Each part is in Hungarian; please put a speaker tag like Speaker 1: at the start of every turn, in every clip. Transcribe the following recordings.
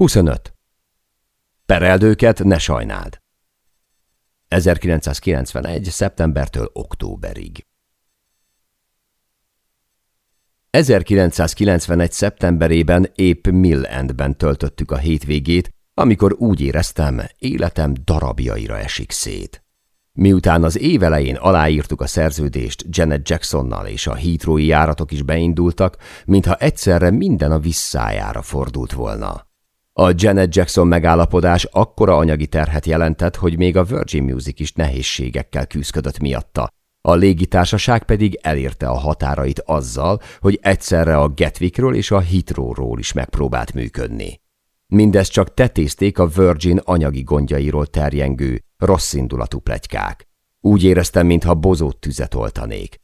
Speaker 1: 25. Pereldőket ne sajnáld. 1991. szeptembertől októberig. 1991. szeptemberében épp Mill Endben töltöttük a hétvégét, amikor úgy éreztem, életem darabjaira esik szét. Miután az évelején aláírtuk a szerződést Janet Jacksonnal és a Heathrow-i járatok is beindultak, mintha egyszerre minden a visszájára fordult volna. A Janet Jackson megállapodás akkora anyagi terhet jelentett, hogy még a Virgin Music is nehézségekkel küzdött miatta. A légitársaság pedig elérte a határait azzal, hogy egyszerre a Gatwickről és a Heathrow-ról is megpróbált működni. Mindezt csak tetézték a Virgin anyagi gondjairól terjengő, rosszindulatú plegykák. Úgy éreztem, mintha bozót tüzet oltanék.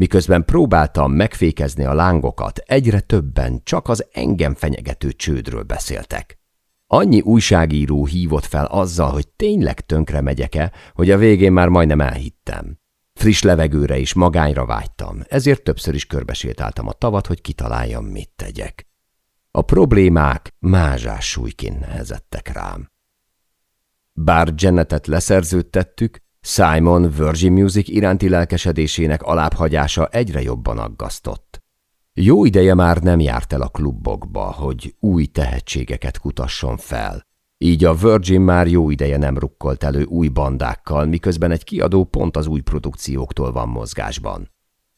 Speaker 1: Miközben próbáltam megfékezni a lángokat, egyre többen csak az engem fenyegető csődről beszéltek. Annyi újságíró hívott fel azzal, hogy tényleg tönkre megyek-e, hogy a végén már majdnem elhittem. Friss levegőre is magányra vágytam, ezért többször is körbesétáltam a tavat, hogy kitaláljam, mit tegyek. A problémák mázsás súlyként nehezettek rám. Bár Jannetet leszerződtettük, Simon Virgin Music iránti lelkesedésének alábbhagyása egyre jobban aggasztott. Jó ideje már nem járt el a klubokba, hogy új tehetségeket kutasson fel. Így a Virgin már jó ideje nem rukkolt elő új bandákkal, miközben egy kiadó pont az új produkcióktól van mozgásban.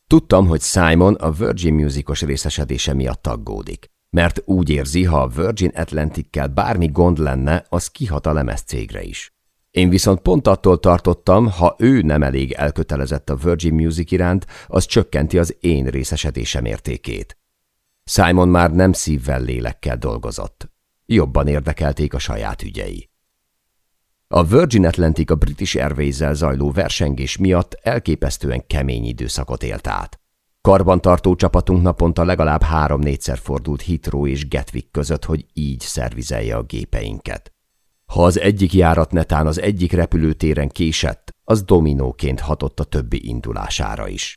Speaker 1: Tudtam, hogy Simon a Virgin Musicos részesedése miatt aggódik, mert úgy érzi, ha a Virgin Atlantic-kel bármi gond lenne, az kihat a lemez cégre is. Én viszont pont attól tartottam, ha ő nem elég elkötelezett a Virgin Music iránt, az csökkenti az én részesedésem értékét. Simon már nem szívvel lélekkel dolgozott. Jobban érdekelték a saját ügyei. A Virgin Atlantic a British airways zajló versengés miatt elképesztően kemény időszakot élt át. Karbantartó csapatunk naponta legalább három-négyszer fordult Heathrow és Gatwick között, hogy így szervizelje a gépeinket. Ha az egyik járat netán az egyik repülőtéren késett, az dominóként hatott a többi indulására is.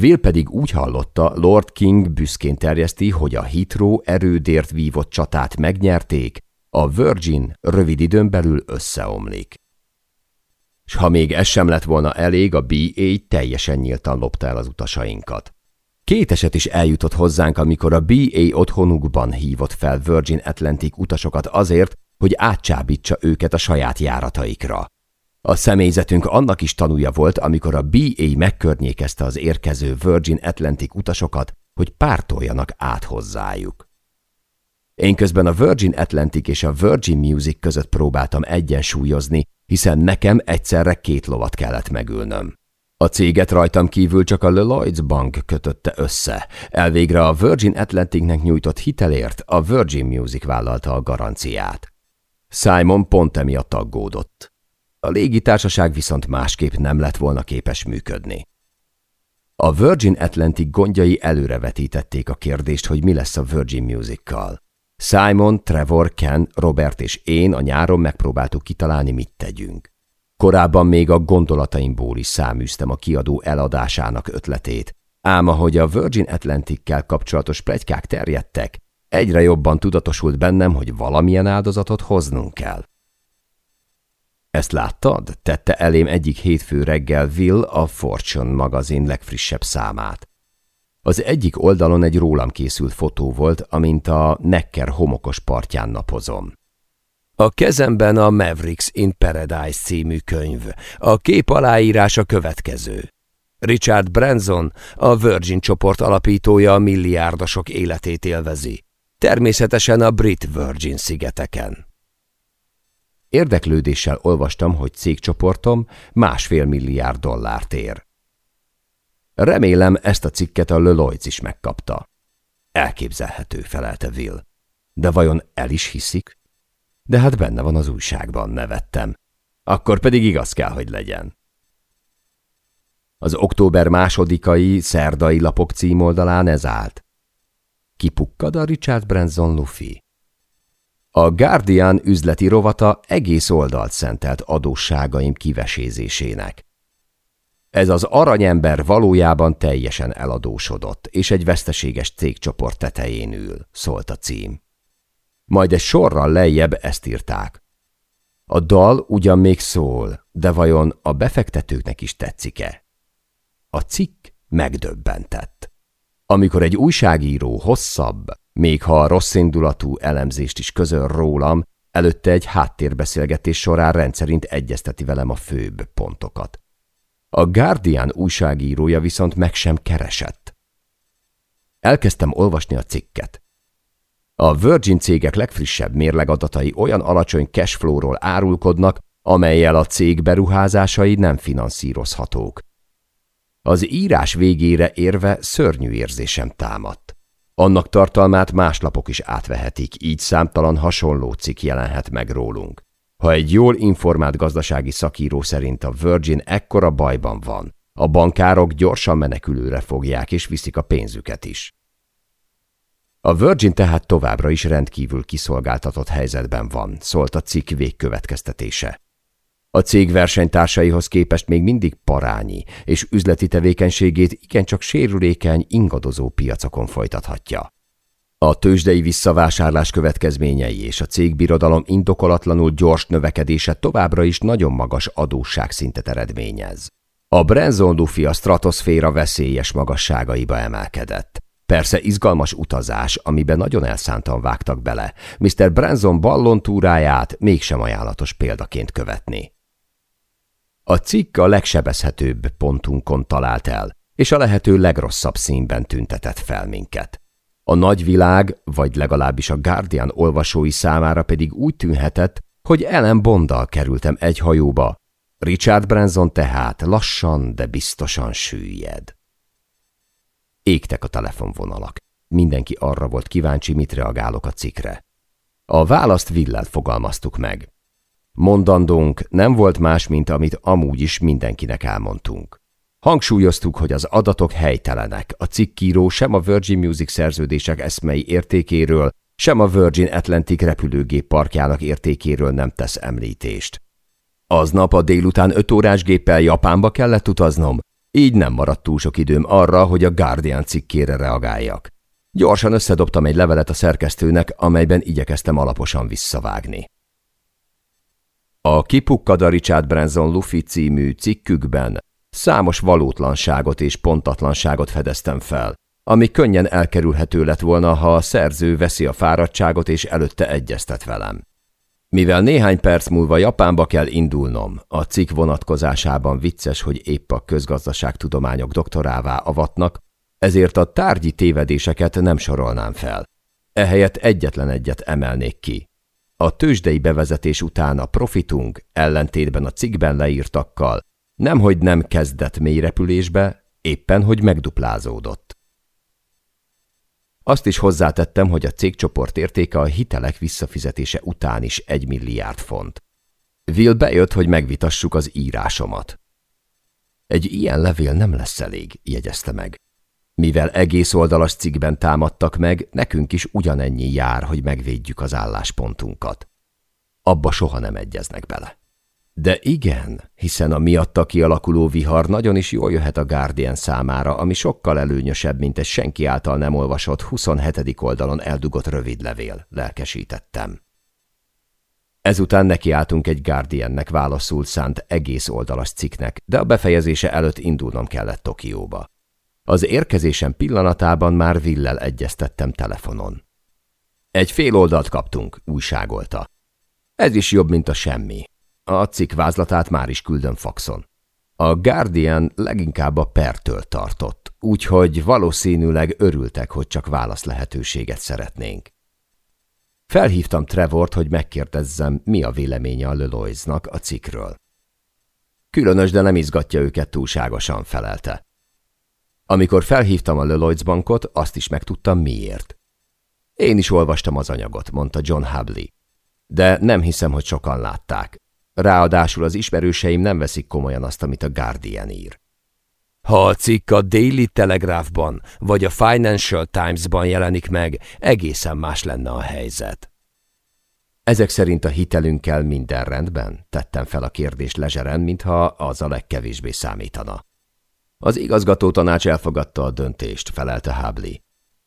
Speaker 1: Will pedig úgy hallotta, Lord King büszkén terjeszti, hogy a Heathrow erődért vívott csatát megnyerték, a Virgin rövid időn belül összeomlik. S ha még ez sem lett volna elég, a BA teljesen nyíltan lopta el az utasainkat. Két eset is eljutott hozzánk, amikor a BA otthonukban hívott fel Virgin Atlantic utasokat azért, hogy átcsábítsa őket a saját járataikra. A személyzetünk annak is tanúja volt, amikor a BA megkörnyékezte az érkező Virgin Atlantic utasokat, hogy pártoljanak át hozzájuk. Én közben a Virgin Atlantic és a Virgin Music között próbáltam egyensúlyozni, hiszen nekem egyszerre két lovat kellett megülnöm. A céget rajtam kívül csak a Lloyds Bank kötötte össze. Elvégre a Virgin Atlanticnek nyújtott hitelért a Virgin Music vállalta a garanciát. Simon pont emiatt aggódott. A légitársaság viszont másképp nem lett volna képes működni. A Virgin Atlantic gondjai előrevetítették a kérdést, hogy mi lesz a Virgin Music-kal. Simon, Trevor, Ken, Robert és én a nyáron megpróbáltuk kitalálni, mit tegyünk. Korábban még a gondolataimból is száműztem a kiadó eladásának ötletét, ám ahogy a Virgin Atlantic-kel kapcsolatos plegykák terjedtek, Egyre jobban tudatosult bennem, hogy valamilyen áldozatot hoznunk kell. Ezt láttad? Tette elém egyik hétfő reggel Will a Fortune magazin legfrissebb számát. Az egyik oldalon egy rólam készült fotó volt, amint a Necker homokos partján napozom. A kezemben a Mavericks in Paradise című könyv. A kép aláírása következő. Richard Branson, a Virgin csoport alapítója a milliárdosok életét élvezi. Természetesen a Brit Virgin szigeteken. Érdeklődéssel olvastam, hogy cégcsoportom másfél milliárd dollárt ér. Remélem ezt a cikket a Lloyds is megkapta. Elképzelhető, felelte Will. De vajon el is hiszik? De hát benne van az újságban, nevettem. Akkor pedig igaz kell, hogy legyen. Az október másodikai, szerdai lapok címoldalán ez állt. Kipukkad a Richard Branson lufi. A Guardian üzleti rovata egész oldalt szentelt adósságaim kivesézésének. Ez az aranyember valójában teljesen eladósodott, és egy veszteséges cégcsoport tetején ül, szólt a cím. Majd egy sorral lejjebb ezt írták. A dal ugyan még szól, de vajon a befektetőknek is tetszik-e? A cikk megdöbbentett. Amikor egy újságíró hosszabb, még ha rosszindulatú elemzést is közöl rólam, előtte egy háttérbeszélgetés során rendszerint egyezteti velem a főbb pontokat. A Guardian újságírója viszont meg sem keresett. Elkezdtem olvasni a cikket. A Virgin cégek legfrissebb mérlegadatai olyan alacsony cashflow-ról árulkodnak, amelyel a cég beruházásai nem finanszírozhatók. Az írás végére érve szörnyű érzésem támadt. Annak tartalmát más lapok is átvehetik, így számtalan hasonló cikk jelenhet meg rólunk. Ha egy jól informált gazdasági szakíró szerint a Virgin ekkora bajban van, a bankárok gyorsan menekülőre fogják és viszik a pénzüket is. A Virgin tehát továbbra is rendkívül kiszolgáltatott helyzetben van, szólt a cikk végkövetkeztetése. A cég versenytársaihoz képest még mindig parányi, és üzleti tevékenységét igencsak sérülékeny, ingadozó piacokon folytathatja. A tőzsdei visszavásárlás következményei és a cégbirodalom indokolatlanul gyors növekedése továbbra is nagyon magas adósságszintet eredményez. A Brenzon Luffy a stratoszféra veszélyes magasságaiba emelkedett. Persze izgalmas utazás, amiben nagyon elszántan vágtak bele. Mr. Branson ballontúráját mégsem ajánlatos példaként követni. A cikk a legsebezhetőbb pontunkon talált el, és a lehető legrosszabb színben tüntetett fel minket. A nagyvilág, vagy legalábbis a Guardian olvasói számára pedig úgy tűnhetett, hogy Ellen Bonddal kerültem egy hajóba. Richard Branson tehát lassan, de biztosan süllyed. Égtek a telefonvonalak. Mindenki arra volt kíváncsi, mit reagálok a cikre. A választ villel fogalmaztuk meg. Mondandónk nem volt más, mint amit amúgy is mindenkinek elmondtunk. Hangsúlyoztuk, hogy az adatok helytelenek, a cikkíró sem a Virgin Music szerződések eszmei értékéről, sem a Virgin Atlantic repülőgép parkjának értékéről nem tesz említést. Aznap a délután öt órás géppel Japánba kellett utaznom, így nem maradt túl sok időm arra, hogy a Guardian cikkére reagáljak. Gyorsan összedobtam egy levelet a szerkesztőnek, amelyben igyekeztem alaposan visszavágni. A Kipukkad a Richard Branson Luffy című cikkükben számos valótlanságot és pontatlanságot fedeztem fel, ami könnyen elkerülhető lett volna, ha a szerző veszi a fáradtságot és előtte egyeztet velem. Mivel néhány perc múlva Japánba kell indulnom, a cikk vonatkozásában vicces, hogy épp a közgazdaságtudományok doktorává avatnak, ezért a tárgyi tévedéseket nem sorolnám fel. Ehelyett egyetlen egyet emelnék ki. A tőzsdei bevezetés után a profitunk, ellentétben a cikkben leírtakkal, nemhogy nem kezdett mélyrepülésbe, éppen hogy megduplázódott. Azt is hozzátettem, hogy a cégcsoport értéke a hitelek visszafizetése után is egy milliárd font. Will bejött, hogy megvitassuk az írásomat. Egy ilyen levél nem lesz elég, jegyezte meg. Mivel egész oldalas cikkben támadtak meg, nekünk is ugyanennyi jár, hogy megvédjük az álláspontunkat. Abba soha nem egyeznek bele. De igen, hiszen a miatta kialakuló vihar nagyon is jól jöhet a Guardian számára, ami sokkal előnyösebb, mint egy senki által nem olvasott 27. oldalon eldugott rövid levél, lelkesítettem. Ezután nekiálltunk egy Guardiannek válaszul szánt egész oldalas cikknek, de a befejezése előtt indulnom kellett Tokióba. Az érkezésem pillanatában már Villel egyeztettem telefonon. Egy fél oldalt kaptunk, újságolta. Ez is jobb, mint a semmi. A cikk vázlatát már is küldöm faxon. A Guardian leginkább a pertől tartott, úgyhogy valószínűleg örültek, hogy csak válasz lehetőséget szeretnénk. Felhívtam Trevort, hogy megkérdezzem, mi a véleménye a Leloiznak a cikkről. Különös, de nem izgatja őket túlságosan, felelte. Amikor felhívtam a Leloids bankot, azt is megtudtam miért. Én is olvastam az anyagot, mondta John Hubley. De nem hiszem, hogy sokan látták. Ráadásul az ismerőseim nem veszik komolyan azt, amit a Guardian ír. Ha a cikk a Daily Telegraphban vagy a Financial Times-ban jelenik meg, egészen más lenne a helyzet. Ezek szerint a hitelünkkel minden rendben? Tettem fel a kérdést lezseren, mintha az a legkevésbé számítana. Az igazgató tanács elfogadta a döntést, felelte Hábli.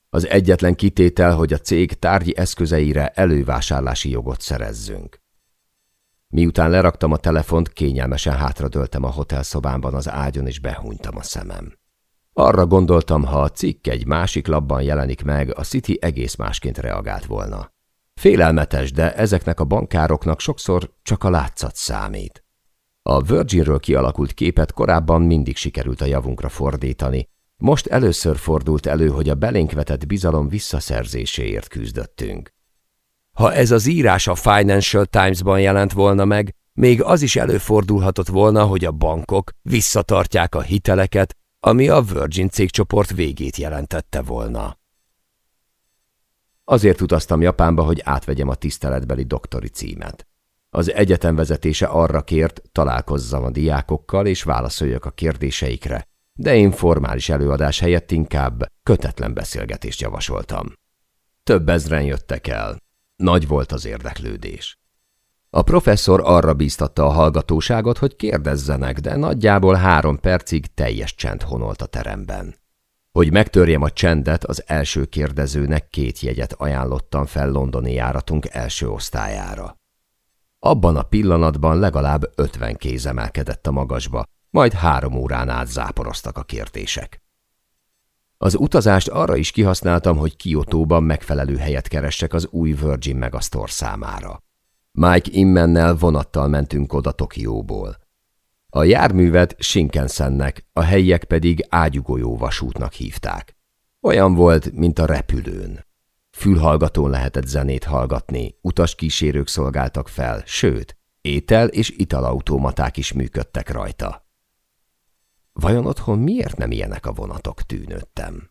Speaker 1: Az egyetlen kitétel, hogy a cég tárgyi eszközeire elővásárlási jogot szerezzünk. Miután leraktam a telefont, kényelmesen hátradöltem a hotelszobámban az ágyon, és behúnytam a szemem. Arra gondoltam, ha a cikk egy másik labban jelenik meg, a City egész másként reagált volna. Félelmetes, de ezeknek a bankároknak sokszor csak a látszat számít. A Virginről kialakult képet korábban mindig sikerült a javunkra fordítani, most először fordult elő, hogy a belénk vetett bizalom visszaszerzéséért küzdöttünk. Ha ez az írás a Financial Times-ban jelent volna meg, még az is előfordulhatott volna, hogy a bankok visszatartják a hiteleket, ami a Virgin cégcsoport végét jelentette volna. Azért utaztam Japánba, hogy átvegyem a tiszteletbeli doktori címet. Az egyetem vezetése arra kért, találkozzam a diákokkal és válaszoljak a kérdéseikre, de én formális előadás helyett inkább kötetlen beszélgetést javasoltam. Több ezren jöttek el. Nagy volt az érdeklődés. A professzor arra bíztatta a hallgatóságot, hogy kérdezzenek, de nagyjából három percig teljes csend honolt a teremben. Hogy megtörjem a csendet, az első kérdezőnek két jegyet ajánlottam fel londoni járatunk első osztályára. Abban a pillanatban legalább ötven kéz emelkedett a magasba, majd három órán át záporoztak a kérdések. Az utazást arra is kihasználtam, hogy Kiotóban megfelelő helyet keressek az új Virgin Megastore számára. Mike Immennel vonattal mentünk oda Tokióból. A járművet Shinkansennek, a helyiek pedig ágyugolyó vasútnak hívták. Olyan volt, mint a repülőn. Fülhallgatón lehetett zenét hallgatni, utaskísérők szolgáltak fel, sőt, étel- és italautomaták is működtek rajta. Vajon otthon miért nem ilyenek a vonatok, tűnődtem.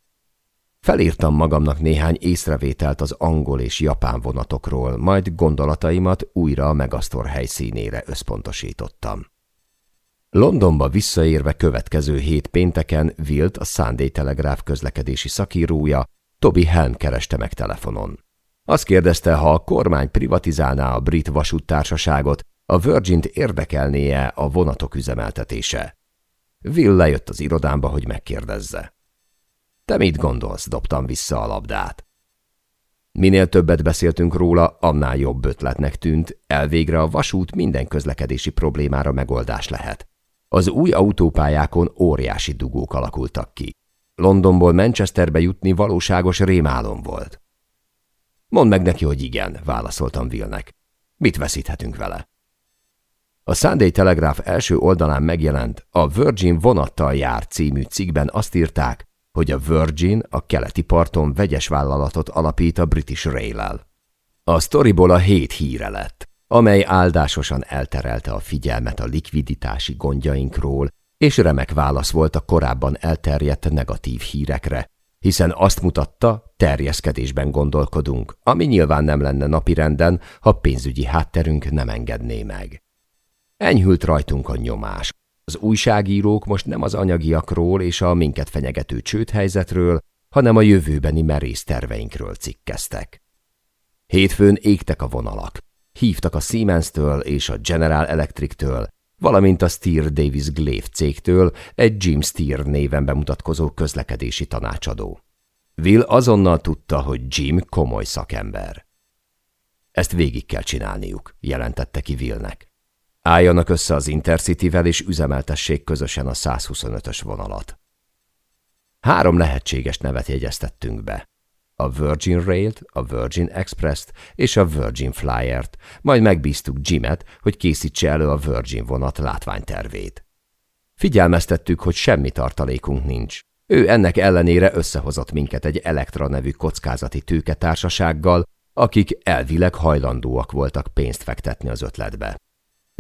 Speaker 1: Felírtam magamnak néhány észrevételt az angol és japán vonatokról, majd gondolataimat újra a Megasztor helyszínére összpontosítottam. Londonba visszaérve következő hét pénteken Wilt, a Sunday Telegraph közlekedési szakírója, Toby Helm kereste meg telefonon. Azt kérdezte, ha a kormány privatizálná a brit vasúttársaságot, a Virgin-t érdekelnie a vonatok üzemeltetése. Will lejött az irodámba, hogy megkérdezze. Te mit gondolsz, dobtam vissza a labdát. Minél többet beszéltünk róla, annál jobb ötletnek tűnt, elvégre a vasút minden közlekedési problémára megoldás lehet. Az új autópályákon óriási dugók alakultak ki. Londonból Manchesterbe jutni valóságos rémálom volt. Mondd meg neki, hogy igen, válaszoltam Willnek. Mit veszíthetünk vele? A Sunday Telegraph első oldalán megjelent a Virgin vonattal jár című cikkben azt írták, hogy a Virgin a keleti parton vegyes vállalatot alapít a British Rail-el. A sztoriból a hét híre lett, amely áldásosan elterelte a figyelmet a likviditási gondjainkról, és remek válasz volt a korábban elterjedt negatív hírekre, hiszen azt mutatta, terjeszkedésben gondolkodunk, ami nyilván nem lenne napirenden, ha pénzügyi hátterünk nem engedné meg. Enyhült rajtunk a nyomás. Az újságírók most nem az anyagiakról és a minket fenyegető csődhelyzetről, hanem a jövőbeni merész terveinkről cikkeztek. Hétfőn égtek a vonalak. Hívtak a Siemens-től és a General Electric-től, valamint a Steer Davis Glaive cégtől egy Jim Steer néven bemutatkozó közlekedési tanácsadó. Will azonnal tudta, hogy Jim komoly szakember. Ezt végig kell csinálniuk, jelentette ki Willnek. Álljanak össze az Intercity-vel és üzemeltessék közösen a 125-ös vonalat. Három lehetséges nevet jegyeztettünk be. A Virgin Rail-t, a Virgin Express-t és a Virgin Flyer-t, majd megbíztuk Jimet, hogy készítse elő a Virgin vonat látványtervét. Figyelmeztettük, hogy semmi tartalékunk nincs. Ő ennek ellenére összehozott minket egy Elektra nevű kockázati tőketársasággal, akik elvileg hajlandóak voltak pénzt fektetni az ötletbe.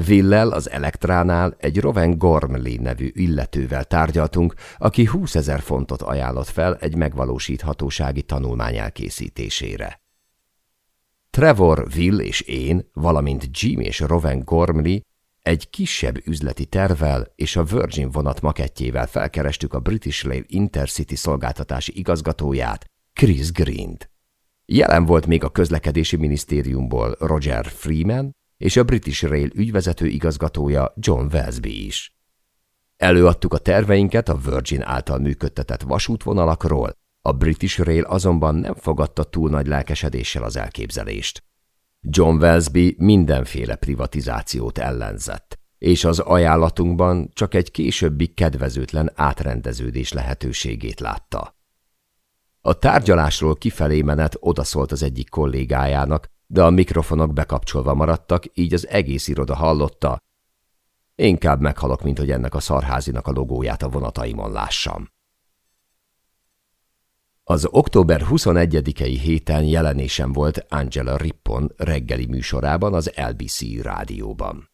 Speaker 1: Villel az Elektránál egy Roven Gormley nevű illetővel tárgyaltunk, aki 20 ezer fontot ajánlott fel egy megvalósíthatósági tanulmány elkészítésére. Trevor, Will és én, valamint Jim és Roven Gormley egy kisebb üzleti tervel és a Virgin vonat makettjével felkerestük a British Rail Intercity szolgáltatási igazgatóját, Chris Green-t. Jelen volt még a közlekedési minisztériumból Roger Freeman, és a British Rail ügyvezető igazgatója John Welsby is. Előadtuk a terveinket a Virgin által működtetett vasútvonalakról, A British Rail azonban nem fogadta túl nagy lelkesedéssel az elképzelést. John Wellesby mindenféle privatizációt ellenzett, és az ajánlatunkban csak egy későbbi kedvezőtlen átrendeződés lehetőségét látta. A tárgyalásról kifelé menet odaszólt az egyik kollégájának, de a mikrofonok bekapcsolva maradtak, így az egész iroda hallotta. Inkább meghalok, mint hogy ennek a szarházinak a logóját a vonataimon lássam. Az október 21-i héten jelenésem volt Angela Rippon reggeli műsorában az LBC rádióban.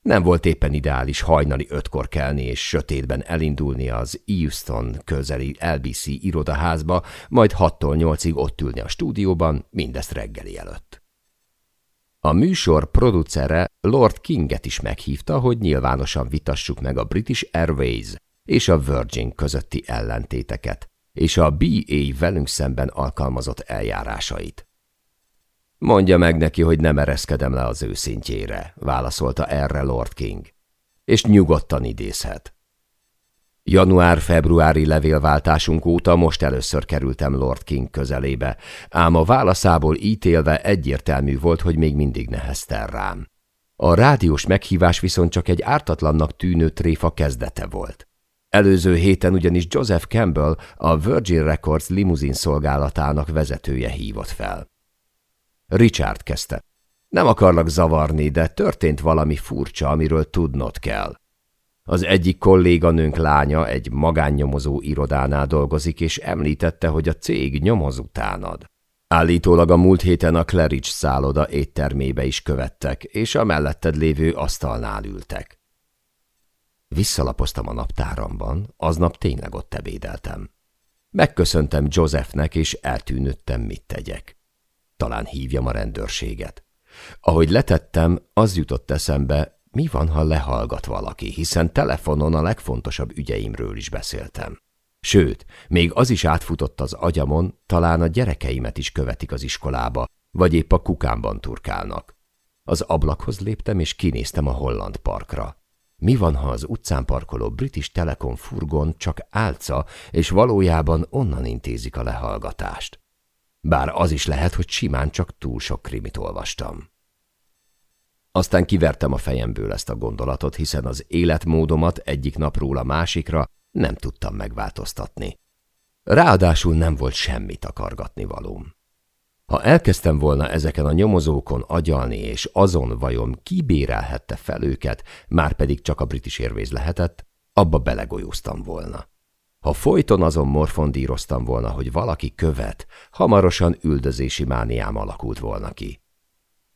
Speaker 1: Nem volt éppen ideális hajnali ötkor kelni és sötétben elindulni az Euston közeli LBC irodaházba, majd 6-tól 8-ig ott ülni a stúdióban, mindezt reggeli előtt. A műsor producere Lord Kinget is meghívta, hogy nyilvánosan vitassuk meg a British Airways és a Virgin közötti ellentéteket, és a BA velünk szemben alkalmazott eljárásait. Mondja meg neki, hogy nem ereszkedem le az őszintjére, válaszolta erre Lord King. És nyugodtan idézhet. Január-februári levélváltásunk óta most először kerültem Lord King közelébe, ám a válaszából ítélve egyértelmű volt, hogy még mindig neheztel rám. A rádiós meghívás viszont csak egy ártatlannak tűnő tréfa kezdete volt. Előző héten ugyanis Joseph Campbell, a Virgin Records limuzin szolgálatának vezetője hívott fel. Richard kezdte. Nem akarlak zavarni, de történt valami furcsa, amiről tudnod kell. Az egyik kolléganőnk lánya egy magánnyomozó irodánál dolgozik, és említette, hogy a cég nyomoz utánad. Állítólag a múlt héten a Claridge szálloda éttermébe is követtek, és a melletted lévő asztalnál ültek. Visszalapoztam a naptáramban, aznap tényleg ott ebédeltem. Megköszöntem Josephnek, és eltűnődtem, mit tegyek. Talán hívjam a rendőrséget. Ahogy letettem, az jutott eszembe, mi van, ha lehallgat valaki, hiszen telefonon a legfontosabb ügyeimről is beszéltem. Sőt, még az is átfutott az agyamon, talán a gyerekeimet is követik az iskolába, vagy épp a kukámban turkálnak. Az ablakhoz léptem, és kinéztem a Holland parkra. Mi van, ha az utcán parkoló British Telecom furgon csak álca, és valójában onnan intézik a lehallgatást? Bár az is lehet, hogy simán csak túl sok krimit olvastam. Aztán kivertem a fejemből ezt a gondolatot, hiszen az életmódomat egyik napról a másikra nem tudtam megváltoztatni. Ráadásul nem volt semmit akargatni valóm. Ha elkezdtem volna ezeken a nyomozókon agyalni, és azon vajon kibérelhette fel őket, már pedig csak a British Airways lehetett, abba belegolyóztam volna. Ha folyton azon morfondíroztam volna, hogy valaki követ, hamarosan üldözési mániám alakult volna ki.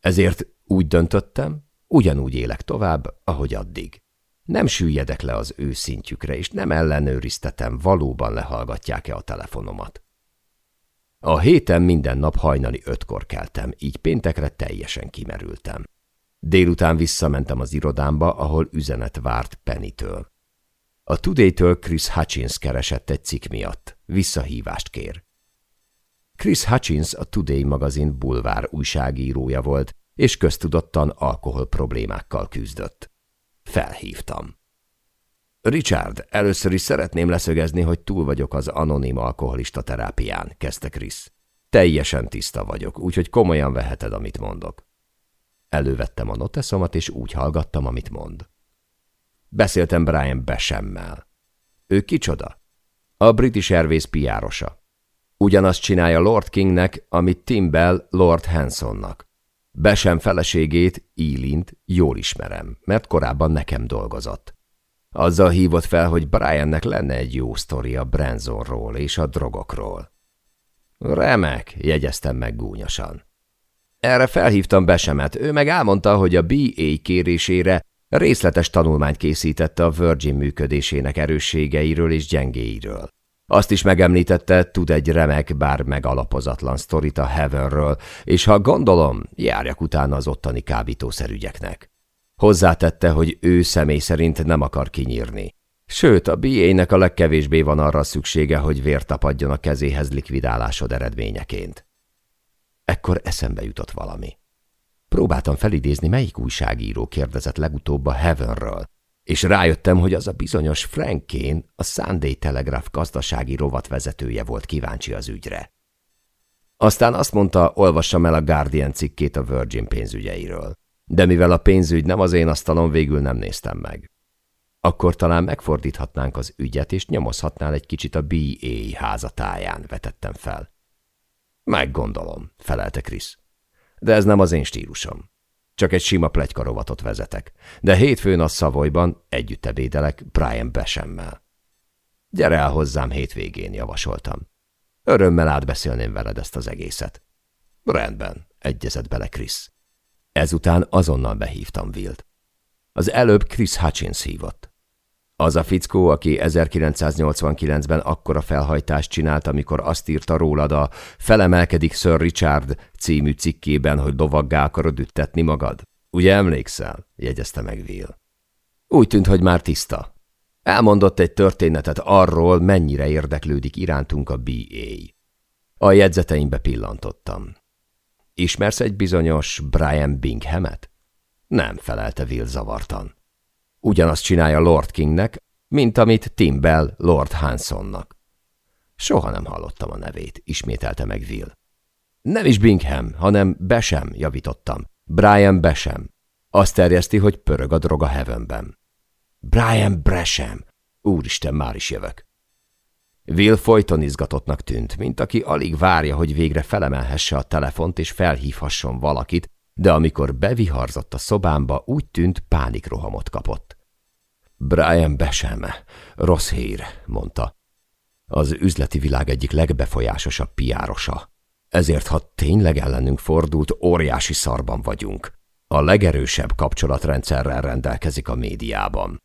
Speaker 1: Ezért úgy döntöttem, ugyanúgy élek tovább, ahogy addig. Nem süllyedek le az őszintjükre, és nem ellenőriztetem, valóban lehallgatják-e a telefonomat. A héten minden nap hajnali ötkor keltem, így péntekre teljesen kimerültem. Délután visszamentem az irodámba, ahol üzenet várt Pennytől. A Today-től Chris Hutchins keresett egy cikk miatt. Visszahívást kér. Chris Hutchins a Today magazin bulvár újságírója volt, és köztudottan alkohol problémákkal küzdött. Felhívtam. Richard, először is szeretném leszögezni, hogy túl vagyok az anonim alkoholista terápián, kezdte Chris. Teljesen tiszta vagyok, úgyhogy komolyan veheted, amit mondok. Elővettem a noteszomat, és úgy hallgattam, amit mond. Beszéltem Brian Besemmel. Ő kicsoda? A British Airways piárosa. Ugyanazt csinálja Lord Kingnek, amit Tim Bell Lord Hansonnak. Besem feleségét, Ílint, jól ismerem, mert korábban nekem dolgozott. Azzal hívott fel, hogy Briannek lenne egy jó sztoria Brenzonról és a drogokról. Remek, jegyeztem meg gúnyosan. Erre felhívtam Besemet, ő meg elmondta, hogy a BA kérésére Részletes tanulmányt készítette a Virgin működésének erősségeiről és gyengéiről. Azt is megemlítette, tud egy remek, bár megalapozatlan sztorit a Heavenről, és ha gondolom, járjak utána az ottani kábítószerügyeknek. Hozzátette, hogy ő személy szerint nem akar kinyírni. Sőt, a BA-nek a legkevésbé van arra szüksége, hogy vért tapadjon a kezéhez likvidálásod eredményeként. Ekkor eszembe jutott valami. Próbáltam felidézni, melyik újságíró kérdezett legutóbb a Heavenről. És rájöttem, hogy az a bizonyos Frank Kane, a Sunday Telegraph gazdasági rovatvezetője volt kíváncsi az ügyre. Aztán azt mondta, olvassam el a Guardian cikkét a Virgin pénzügyeiről. De mivel a pénzügy nem az én asztalon, végül nem néztem meg. Akkor talán megfordíthatnánk az ügyet, és nyomozhatnál egy kicsit a BA házatáján, vetettem fel. Meggondolom, felelte Krisz. De ez nem az én stílusom. Csak egy sima plegykarovatot vezetek. De hétfőn a Szavolyban együtt ebédelek Brian Besemmel. Gyere el hozzám hétvégén, javasoltam. Örömmel átbeszélném veled ezt az egészet. Rendben, egyezett bele Krisz. Ezután azonnal behívtam Wilt. Az előbb Chris Hutchins hívott. Az a fickó, aki 1989-ben akkora felhajtást csinált, amikor azt írta rólad a Felemelkedik Sir Richard című cikkében, hogy lovaggá akarod üttetni magad. Ugye emlékszel? jegyezte meg Will. Úgy tűnt, hogy már tiszta. Elmondott egy történetet arról, mennyire érdeklődik irántunk a BA. A jegyzeteimbe pillantottam. Ismersz egy bizonyos Brian Binghamet? Nem felelte Will zavartan. Ugyanazt csinálja Lord Kingnek, mint amit Tim Bell Lord Hansonnak. Soha nem hallottam a nevét, ismételte meg Will. Nem is Bingham, hanem Besem, javítottam. Brian Besem. Azt terjeszti, hogy pörög a droga heavenben. Brian Bresem. Úristen, már is jövök. Will folyton izgatottnak tűnt, mint aki alig várja, hogy végre felemelhesse a telefont és felhívhasson valakit, de amikor beviharzott a szobámba, úgy tűnt pánikrohamot kapott. Brian Beseme, rossz hír, mondta. Az üzleti világ egyik legbefolyásosabb piárosa. Ezért, ha tényleg ellenünk fordult, óriási szarban vagyunk. A legerősebb kapcsolatrendszerrel rendelkezik a médiában.